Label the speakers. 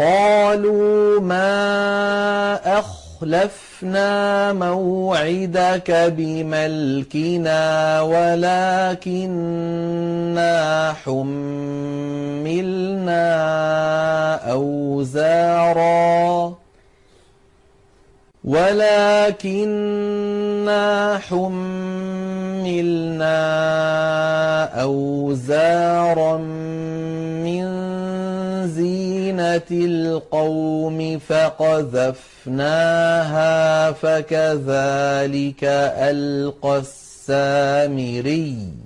Speaker 1: قَالُوا مَا أَخْلَفْنَا مَوْعِدَكَ بِمَلْكِنَا وَلَٰكِنَّا حُمِّلْنَا أَوْزَارًا مِّن زِينَةِ الْقَوْمِ فَقَذَفْنَاهَا فَكَذَٰلِكَ أَلْقَى السَّامِرِيُّ.